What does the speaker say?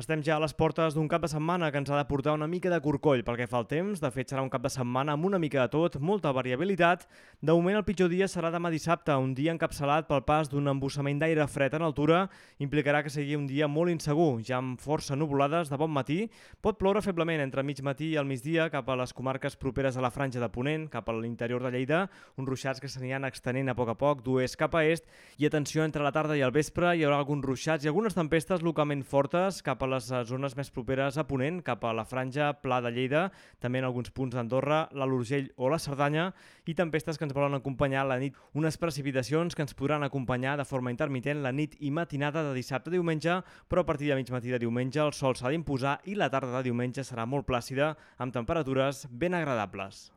Estem ja a les portes d'un cap de setmana que ens ha de portar una mica de corcoll pel que fa al temps. De fet, serà un cap de setmana amb una mica de tot, molta variabilitat. De moment, el pitjor dia serà demà dissabte, un dia encapçalat pel pas d'un embussament d'aire fred en altura. Implicarà que sigui un dia molt insegur, ja amb força nuvolades de bon matí. Pot ploure feblement entre mig matí i al migdia cap a les comarques properes a la franja de Ponent, cap a l'interior de Lleida, uns ruixats que s'aniran extenent a poc a poc d'oest cap a est. I atenció, entre la tarda i el vespre hi haurà alguns ruixats i algunes tempestes localment fortes cap a les eh, zones més properes a Ponent, cap a la franja Pla de Lleida, també en alguns punts d'Andorra, l'Alt Urgell o la Cerdanya, i tempestes que ens volen acompanyar la nit. Unes precipitacions que ens podran acompanyar de forma intermitent la nit i matinada de dissabte a diumenge, però a partir de mig matí de diumenge el sol s'ha d'imposar i la tarda de diumenge serà molt plàcida, amb temperatures ben agradables.